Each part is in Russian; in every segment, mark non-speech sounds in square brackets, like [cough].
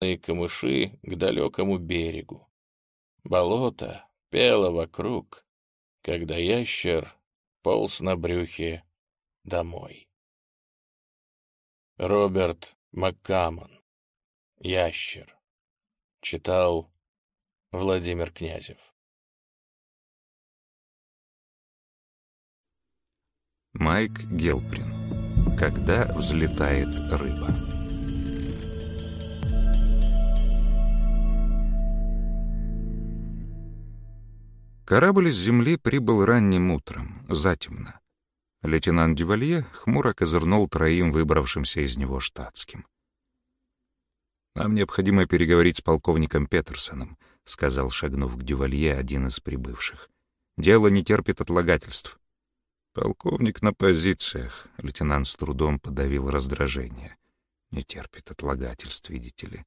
и камыши к далекому берегу. Болото пело вокруг, когда ящер полз на брюхе домой. Роберт Маккамон. Ящер. Читал Владимир Князев. Майк Гелприн. Когда взлетает рыба. Корабль с земли прибыл ранним утром, затемно. Лейтенант Дювалье хмуро козырнул троим выбравшимся из него штатским. «Нам необходимо переговорить с полковником Петерсоном», — сказал, шагнув к Дювалье один из прибывших. «Дело не терпит отлагательств». «Полковник на позициях», — лейтенант с трудом подавил раздражение. «Не терпит отлагательств, видите ли».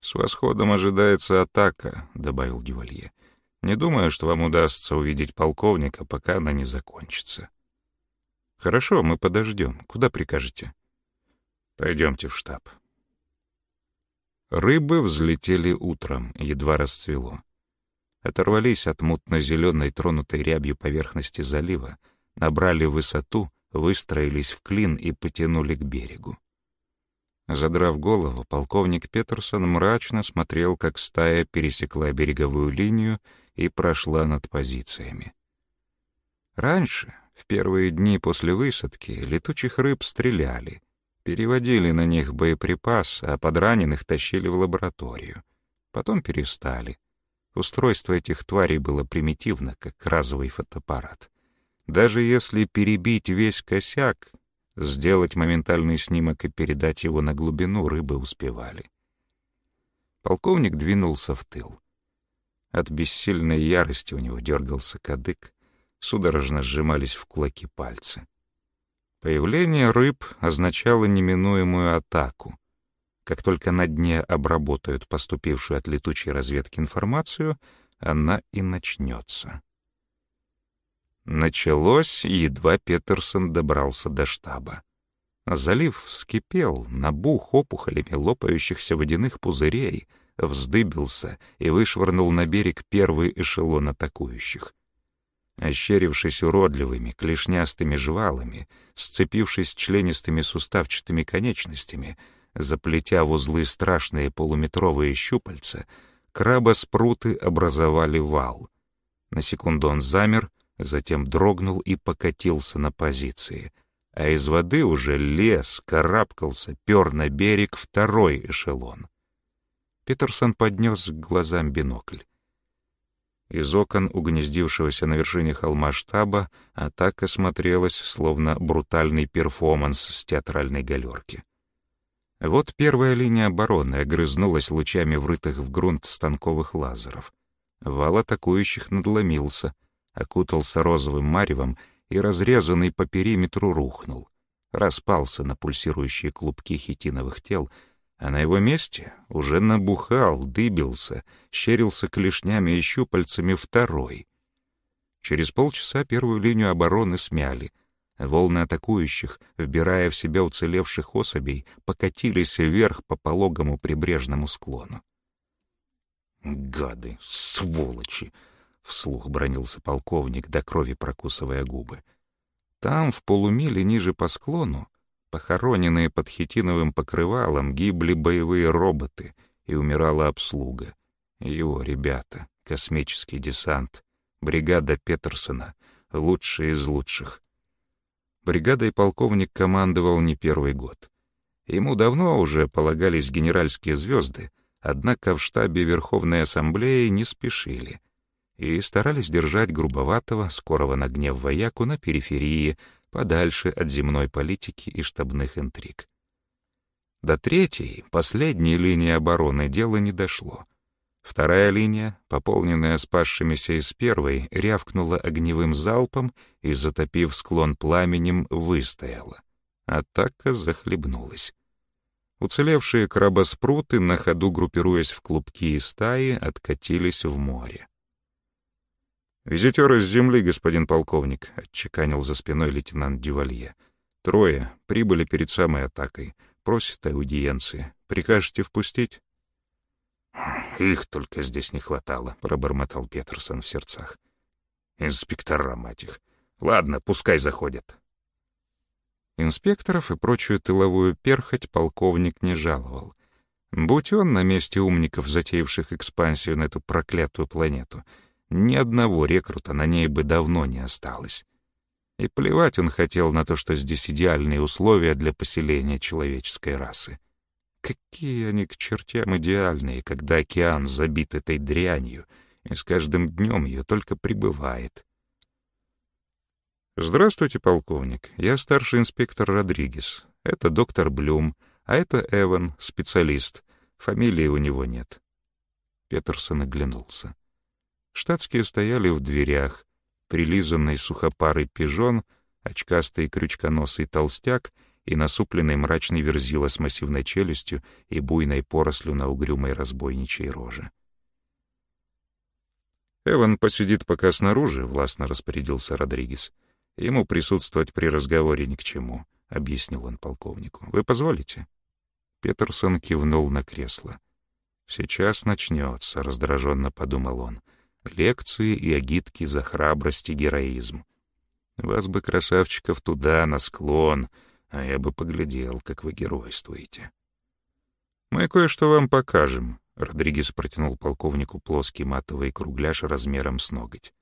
«С восходом ожидается атака», — добавил Дювалье. «Не думаю, что вам удастся увидеть полковника, пока она не закончится». «Хорошо, мы подождем. Куда прикажете?» «Пойдемте в штаб». Рыбы взлетели утром, едва расцвело. Оторвались от мутно-зеленой тронутой рябью поверхности залива, набрали высоту, выстроились в клин и потянули к берегу. Задрав голову, полковник Петерсон мрачно смотрел, как стая пересекла береговую линию и прошла над позициями. Раньше, в первые дни после высадки, летучих рыб стреляли, переводили на них боеприпас, а подраненных тащили в лабораторию. Потом перестали. Устройство этих тварей было примитивно, как разовый фотоаппарат. Даже если перебить весь косяк, сделать моментальный снимок и передать его на глубину рыбы успевали. Полковник двинулся в тыл. От бессильной ярости у него дергался кадык, судорожно сжимались в кулаки пальцы. Появление рыб означало неминуемую атаку. Как только на дне обработают поступившую от летучей разведки информацию, она и начнется. Началось, едва Петерсон добрался до штаба. Залив вскипел, набух опухолями лопающихся водяных пузырей, вздыбился и вышвырнул на берег первый эшелон атакующих. Ощерившись уродливыми, клешнястыми жвалами, сцепившись членистыми суставчатыми конечностями, заплетя в узлы страшные полуметровые щупальца, краба-спруты образовали вал. На секунду он замер, затем дрогнул и покатился на позиции, а из воды уже лес, карабкался, пер на берег второй эшелон. Петерсон поднес к глазам бинокль. Из окон угнездившегося на вершине холма штаба атака смотрелась, словно брутальный перформанс с театральной галерки. Вот первая линия обороны огрызнулась лучами врытых в грунт станковых лазеров. Вал атакующих надломился — окутался розовым маревом и разрезанный по периметру рухнул, распался на пульсирующие клубки хитиновых тел, а на его месте уже набухал, дыбился, щерился клешнями и щупальцами второй. Через полчаса первую линию обороны смяли. Волны атакующих, вбирая в себя уцелевших особей, покатились вверх по пологому прибрежному склону. «Гады, сволочи!» вслух бронился полковник, до крови прокусывая губы. Там, в полумиле ниже по склону, похороненные под хитиновым покрывалом, гибли боевые роботы и умирала обслуга. Его ребята, космический десант, бригада Петерсона, лучшие из лучших. Бригадой полковник командовал не первый год. Ему давно уже полагались генеральские звезды, однако в штабе Верховной Ассамблеи не спешили — и старались держать грубоватого, скорого на гнев вояку на периферии, подальше от земной политики и штабных интриг. До третьей, последней линии обороны дело не дошло. Вторая линия, пополненная спасшимися из первой, рявкнула огневым залпом и, затопив склон пламенем, выстояла. Атака захлебнулась. Уцелевшие крабоспруты, на ходу группируясь в клубки и стаи, откатились в море. «Визитер из земли, господин полковник», — отчеканил за спиной лейтенант Дювалье. «Трое прибыли перед самой атакой. Просят аудиенции. Прикажете впустить?» «Их только здесь не хватало», — пробормотал Петерсон в сердцах. «Инспектора, мать их. Ладно, пускай заходят». Инспекторов и прочую тыловую перхоть полковник не жаловал. Будь он на месте умников, затеявших экспансию на эту проклятую планету, ни одного рекрута на ней бы давно не осталось. И плевать он хотел на то, что здесь идеальные условия для поселения человеческой расы. Какие они к чертям идеальные, когда океан забит этой дрянью, и с каждым днем ее только прибывает. «Здравствуйте, полковник. Я старший инспектор Родригес. Это доктор Блюм, а это Эван, специалист. Фамилии у него нет». Петерсон оглянулся. Штатские стояли в дверях, прилизанный сухопарый пижон, очкастый крючконосый толстяк и насупленный мрачный верзила с массивной челюстью и буйной порослью на угрюмой разбойничьей роже. «Эван посидит пока снаружи», — властно распорядился Родригес. Ему присутствовать при разговоре ни к чему, — объяснил он полковнику. — Вы позволите? Петерсон кивнул на кресло. «Сейчас начнется», — раздраженно подумал он. «Лекции и агитки за храбрость и героизм. Вас бы, красавчиков, туда, на склон, а я бы поглядел, как вы геройствуете». «Мы кое-что вам покажем», — Родригес протянул полковнику плоский матовый кругляш размером с ноготь.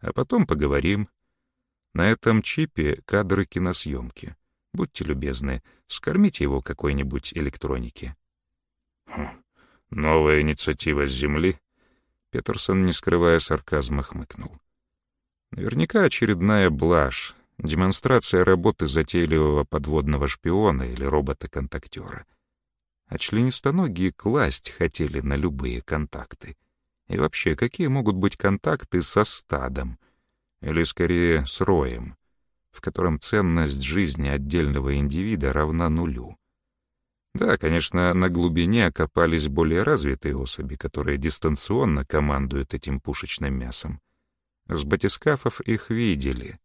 «А потом поговорим, на этом чипе кадры киносъемки. Будьте любезны, скормите его какой-нибудь электронике. Хм, новая инициатива с Земли? Петерсон, не скрывая сарказма, хмыкнул. Наверняка очередная блажь, демонстрация работы затейливого подводного шпиона или робота-контактера. А членистоногие класть хотели на любые контакты. И вообще, какие могут быть контакты со стадом — или скорее с роем, в котором ценность жизни отдельного индивида равна нулю. Да, конечно, на глубине окопались более развитые особи, которые дистанционно командуют этим пушечным мясом. С батискафов их видели.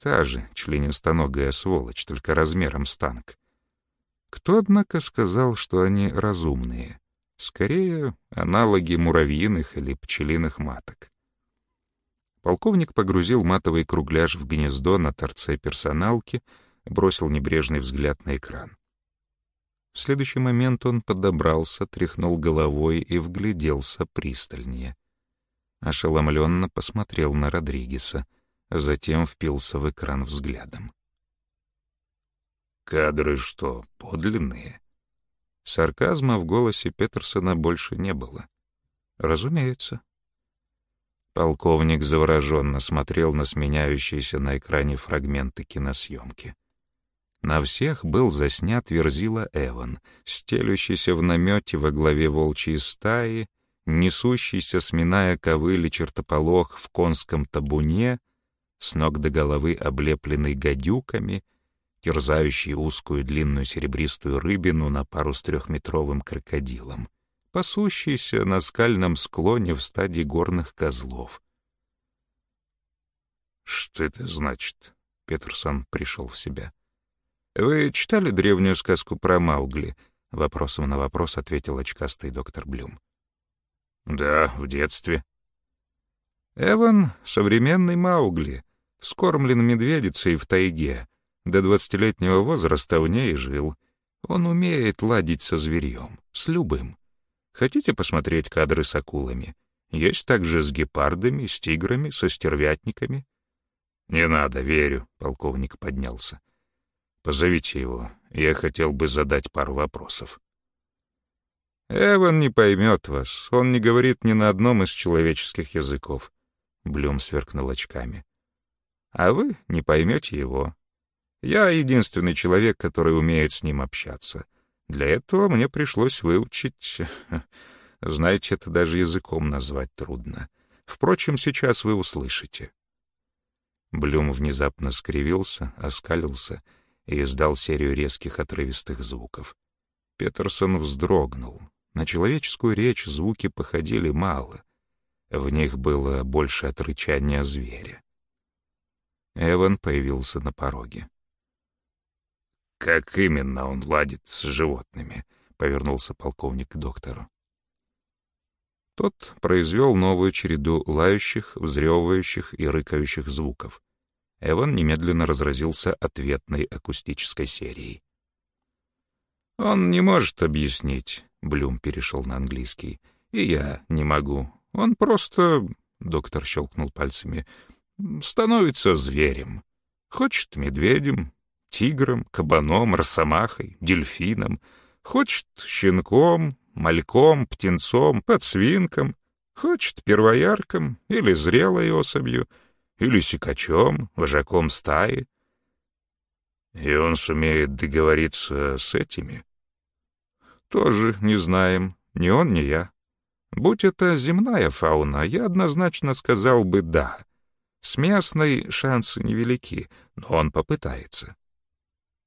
Та же членистоногая сволочь, только размером с танк. Кто, однако, сказал, что они разумные? Скорее, аналоги муравьиных или пчелиных маток. Полковник погрузил матовый кругляш в гнездо на торце персоналки, бросил небрежный взгляд на экран. В следующий момент он подобрался, тряхнул головой и вгляделся пристальнее. Ошеломленно посмотрел на Родригеса, затем впился в экран взглядом. «Кадры что, подлинные?» Сарказма в голосе Петерсона больше не было. «Разумеется», Полковник завороженно смотрел на сменяющиеся на экране фрагменты киносъемки. На всех был заснят верзила Эван, стелющийся в намете во главе волчьей стаи, несущийся, сминая ковыли чертополох в конском табуне, с ног до головы облепленный гадюками, терзающий узкую длинную серебристую рыбину на пару с трехметровым крокодилом пасущийся на скальном склоне в стадии горных козлов. «Что это значит?» — Петерсон пришел в себя. «Вы читали древнюю сказку про Маугли?» — вопросом на вопрос ответил очкастый доктор Блюм. «Да, в детстве». «Эван — современный Маугли, вскормлен медведицей в тайге. До двадцатилетнего возраста в ней жил. Он умеет ладить со зверьем, с любым. Хотите посмотреть кадры с акулами? Есть также с гепардами, с тиграми, со стервятниками. Не надо, верю, полковник поднялся. Позовите его. Я хотел бы задать пару вопросов. Эван не поймет вас. Он не говорит ни на одном из человеческих языков. Блюм сверкнул очками. А вы не поймете его. Я единственный человек, который умеет с ним общаться. Для этого мне пришлось выучить... [laughs] Знаете, это даже языком назвать трудно. Впрочем, сейчас вы услышите. Блюм внезапно скривился, оскалился и издал серию резких отрывистых звуков. Петерсон вздрогнул. На человеческую речь звуки походили мало. В них было больше от зверя. Эван появился на пороге. «Как именно он ладит с животными?» — повернулся полковник к доктору. Тот произвел новую череду лающих, взрёвывающих и рыкающих звуков. Эван немедленно разразился ответной акустической серией. «Он не может объяснить», — Блюм перешел на английский. «И я не могу. Он просто...» — доктор щелкнул пальцами. «Становится зверем. Хочет медведем, тигром, кабаном, росомахой, дельфином. Хочет щенком, мальком, птенцом, подсвинком. Хочет первоярком или зрелой особью, или сикачом, вожаком стаи. И он сумеет договориться с этими? Тоже не знаем, ни он, ни я. Будь это земная фауна, я однозначно сказал бы «да». С местной шансы невелики, но он попытается.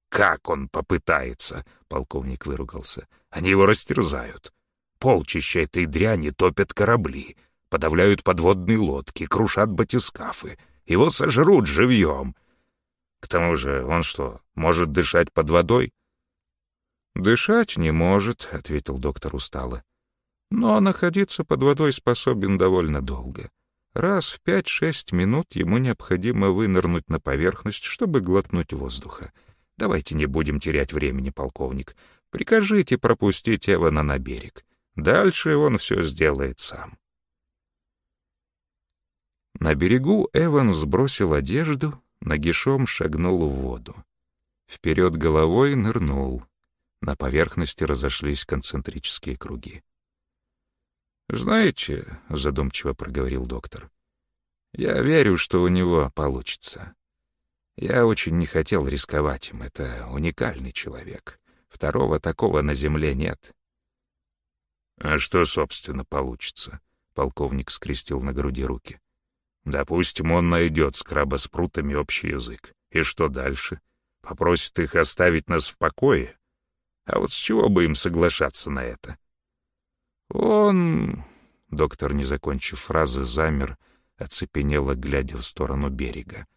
«Как он попытается?» — полковник выругался. «Они его растерзают. Полчища этой дряни топят корабли, подавляют подводные лодки, крушат батискафы. Его сожрут живьем. К тому же он что, может дышать под водой?» «Дышать не может», — ответил доктор устало. «Но находиться под водой способен довольно долго. Раз в пять-шесть минут ему необходимо вынырнуть на поверхность, чтобы глотнуть воздуха. Давайте не будем терять времени, полковник. Прикажите пропустить Эвана на берег. Дальше он все сделает сам. На берегу Эван сбросил одежду, нагишом шагнул в воду. Вперед головой нырнул. На поверхности разошлись концентрические круги. «Знаете», — задумчиво проговорил доктор, — «я верю, что у него получится. Я очень не хотел рисковать им. Это уникальный человек. Второго такого на земле нет. А что, собственно, получится? Полковник скрестил на груди руки. Допустим, он найдет с крабоспрутами общий язык. И что дальше? Попросит их оставить нас в покое? А вот с чего бы им соглашаться на это? Он... Доктор, не закончив фразы, замер, оцепенело, глядя в сторону берега.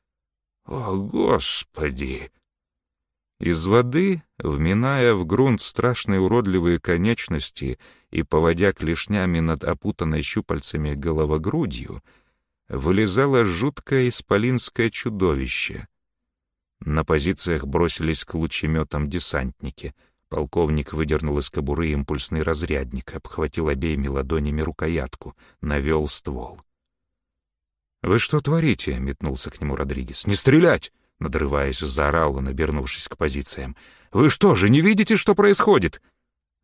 О, Господи! Из воды, вминая в грунт страшные уродливые конечности и поводя клешнями над опутанной щупальцами головогрудью, вылезало жуткое исполинское чудовище. На позициях бросились к лучеметам десантники. Полковник выдернул из кобуры импульсный разрядник, обхватил обеими ладонями рукоятку, навел ствол. «Вы что творите?» — метнулся к нему Родригес. «Не стрелять!» — надрываясь, заорал он, обернувшись к позициям. «Вы что же, не видите, что происходит?»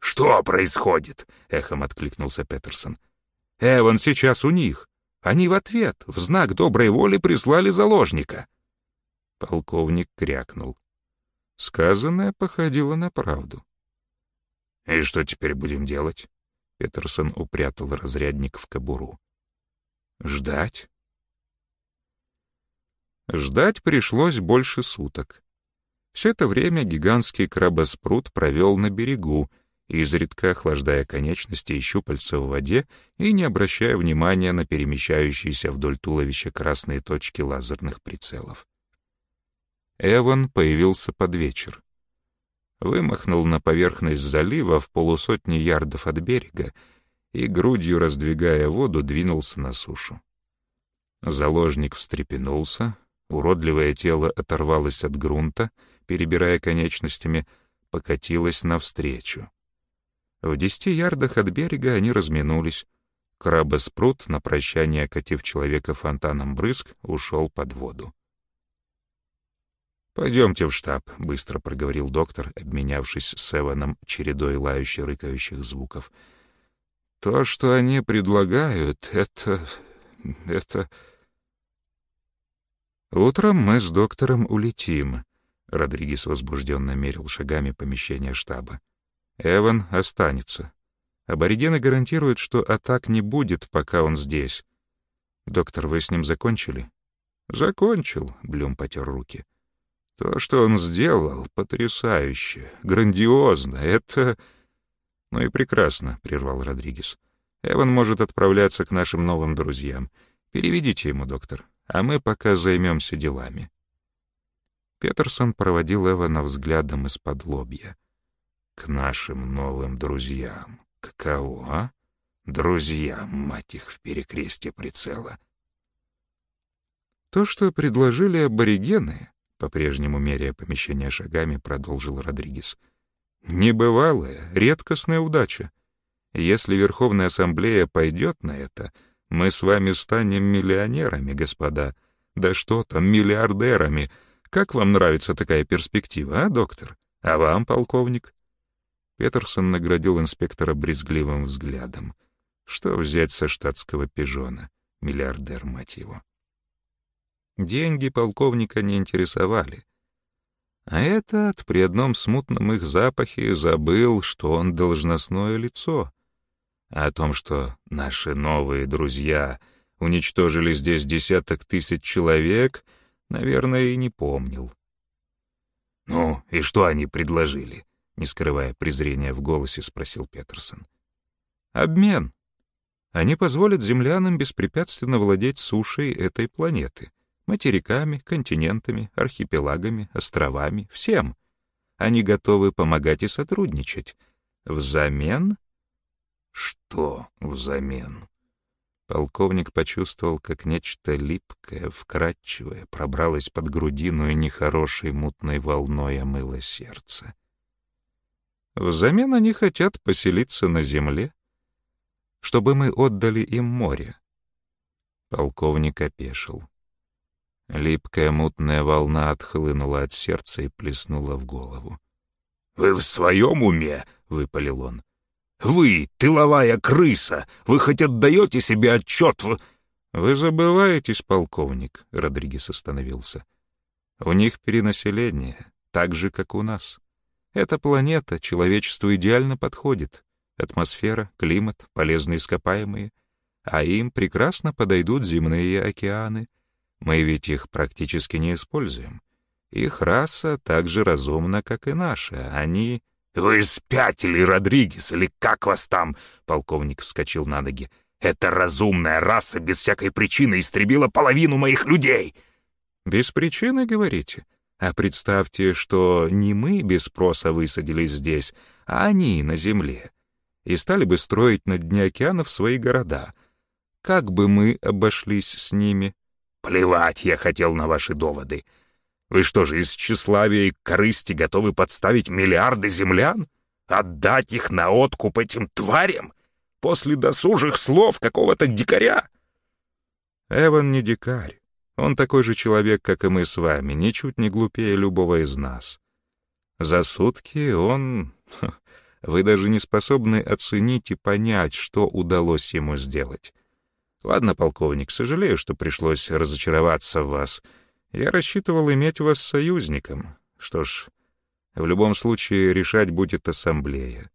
«Что происходит?» — эхом откликнулся Петерсон. «Эван сейчас у них. Они в ответ, в знак доброй воли прислали заложника». Полковник крякнул. Сказанное походило на правду. «И что теперь будем делать?» Петерсон упрятал разрядник в кобуру. «Ждать?» Ждать пришлось больше суток. Все это время гигантский крабоспрут провел на берегу, изредка охлаждая конечности и щупальца в воде и не обращая внимания на перемещающиеся вдоль туловища красные точки лазерных прицелов. Эван появился под вечер. Вымахнул на поверхность залива в полусотни ярдов от берега и, грудью раздвигая воду, двинулся на сушу. Заложник встрепенулся, Уродливое тело оторвалось от грунта, перебирая конечностями, покатилось навстречу. В десяти ярдах от берега они разминулись. Крабоспрут, на прощание окатив человека фонтаном брызг, ушел под воду. «Пойдемте в штаб», — быстро проговорил доктор, обменявшись с Эваном чередой лающих-рыкающих звуков. «То, что они предлагают, это... это...» «Утром мы с доктором улетим», — Родригес возбужденно мерил шагами помещения штаба. «Эван останется. Аборигены гарантируют, что атак не будет, пока он здесь. Доктор, вы с ним закончили?» «Закончил», — Блюм потер руки. «То, что он сделал, потрясающе, грандиозно. Это...» «Ну и прекрасно», — прервал Родригес. «Эван может отправляться к нашим новым друзьям. Переведите ему, доктор а мы пока займемся делами». Петерсон проводил Эвана взглядом из-под лобья. «К нашим новым друзьям. Каково, а? Друзья, мать их, в перекрестье прицела. То, что предложили аборигены, по-прежнему меряя помещение шагами, продолжил Родригес. Небывалая, редкостная удача. Если Верховная Ассамблея пойдет на это, мы с вами станем миллионерами, господа. Да что там, миллиардерами. Как вам нравится такая перспектива, а, доктор? А вам, полковник? Петерсон наградил инспектора брезгливым взглядом. Что взять со штатского пижона? Миллиардер, мать его. Деньги полковника не интересовали. А этот при одном смутном их запахе забыл, что он должностное лицо. А о том, что наши новые друзья уничтожили здесь десяток тысяч человек, наверное, и не помнил. «Ну, и что они предложили?» — не скрывая презрения в голосе, спросил Петерсон. «Обмен. Они позволят землянам беспрепятственно владеть сушей этой планеты, материками, континентами, архипелагами, островами, всем. Они готовы помогать и сотрудничать. Взамен что взамен? Полковник почувствовал, как нечто липкое, вкрадчивое пробралось под грудину и нехорошей мутной волной омыло сердце. Взамен они хотят поселиться на земле, чтобы мы отдали им море. Полковник опешил. Липкая мутная волна отхлынула от сердца и плеснула в голову. «Вы в своем уме?» — выпалил он. Вы, тыловая крыса, вы хоть отдаете себе отчет в...» «Вы забываетесь, полковник», — Родригес остановился. «У них перенаселение, так же, как у нас. Эта планета человечеству идеально подходит. Атмосфера, климат, полезные ископаемые. А им прекрасно подойдут земные океаны. Мы ведь их практически не используем. Их раса так же разумна, как и наша. Они «Вы спятили, Родригес, или как вас там?» Полковник вскочил на ноги. «Эта разумная раса без всякой причины истребила половину моих людей!» «Без причины, говорите? А представьте, что не мы без спроса высадились здесь, а они на земле, и стали бы строить на дне океанов свои города. Как бы мы обошлись с ними?» «Плевать я хотел на ваши доводы. Вы что же, из тщеславия и корысти готовы подставить миллиарды землян? Отдать их на откуп этим тварям? После досужих слов какого-то дикаря? Эван не дикарь. Он такой же человек, как и мы с вами, ничуть не глупее любого из нас. За сутки он... Вы даже не способны оценить и понять, что удалось ему сделать. Ладно, полковник, сожалею, что пришлось разочароваться в вас — я рассчитывал иметь вас союзником. Что ж, в любом случае решать будет ассамблея.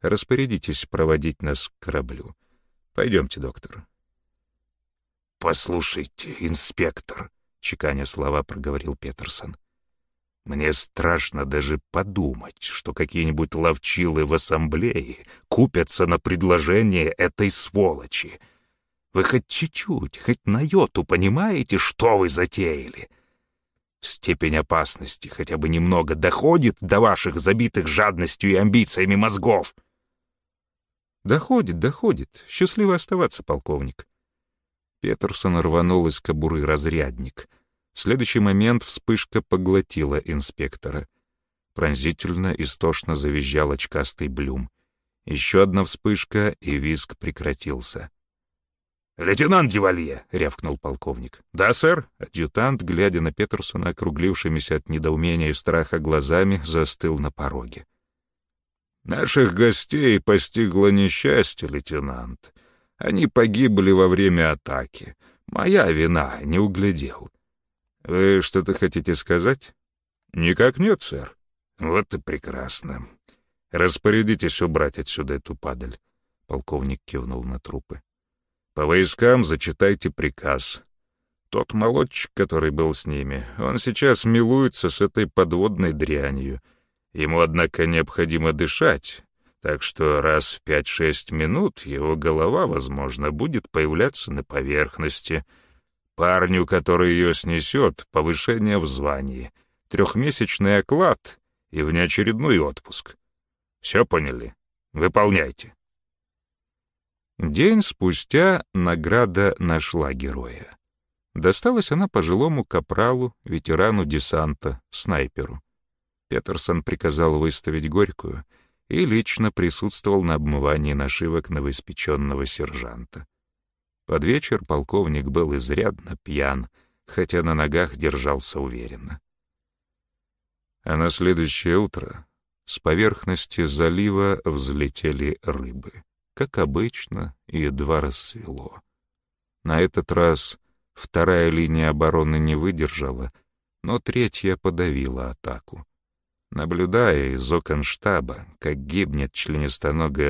Распорядитесь проводить нас к кораблю. Пойдемте, доктор. «Послушайте, инспектор», — чеканя слова проговорил Петерсон. «Мне страшно даже подумать, что какие-нибудь ловчилы в ассамблее купятся на предложение этой сволочи. Вы хоть чуть-чуть, хоть на йоту понимаете, что вы затеяли? Степень опасности хотя бы немного доходит до ваших забитых жадностью и амбициями мозгов. Доходит, доходит. Счастливо оставаться, полковник. Петерсон рванул из кобуры разрядник. В следующий момент вспышка поглотила инспектора. Пронзительно, истошно завизжал очкастый блюм. Еще одна вспышка, и визг прекратился. «Лейтенант Дювалье!» — рявкнул полковник. «Да, сэр!» Адъютант, глядя на Петерсона округлившимися от недоумения и страха глазами, застыл на пороге. «Наших гостей постигло несчастье, лейтенант. Они погибли во время атаки. Моя вина, не углядел. Вы что-то хотите сказать?» «Никак нет, сэр». «Вот и прекрасно. Распорядитесь убрать отсюда эту падаль». Полковник кивнул на трупы. По войскам зачитайте приказ. Тот молодчик, который был с ними, он сейчас милуется с этой подводной дрянью. Ему, однако, необходимо дышать, так что раз в пять-шесть минут его голова, возможно, будет появляться на поверхности. Парню, который ее снесет, повышение в звании, трехмесячный оклад и внеочередной отпуск. Все поняли? Выполняйте. День спустя награда нашла героя. Досталась она пожилому капралу, ветерану десанта, снайперу. Петерсон приказал выставить Горькую и лично присутствовал на обмывании нашивок новоиспеченного сержанта. Под вечер полковник был изрядно пьян, хотя на ногах держался уверенно. А на следующее утро с поверхности залива взлетели рыбы. Как обычно, едва рассвело. На этот раз вторая линия обороны не выдержала, но третья подавила атаку. Наблюдая из окон штаба, как гибнет членистоногая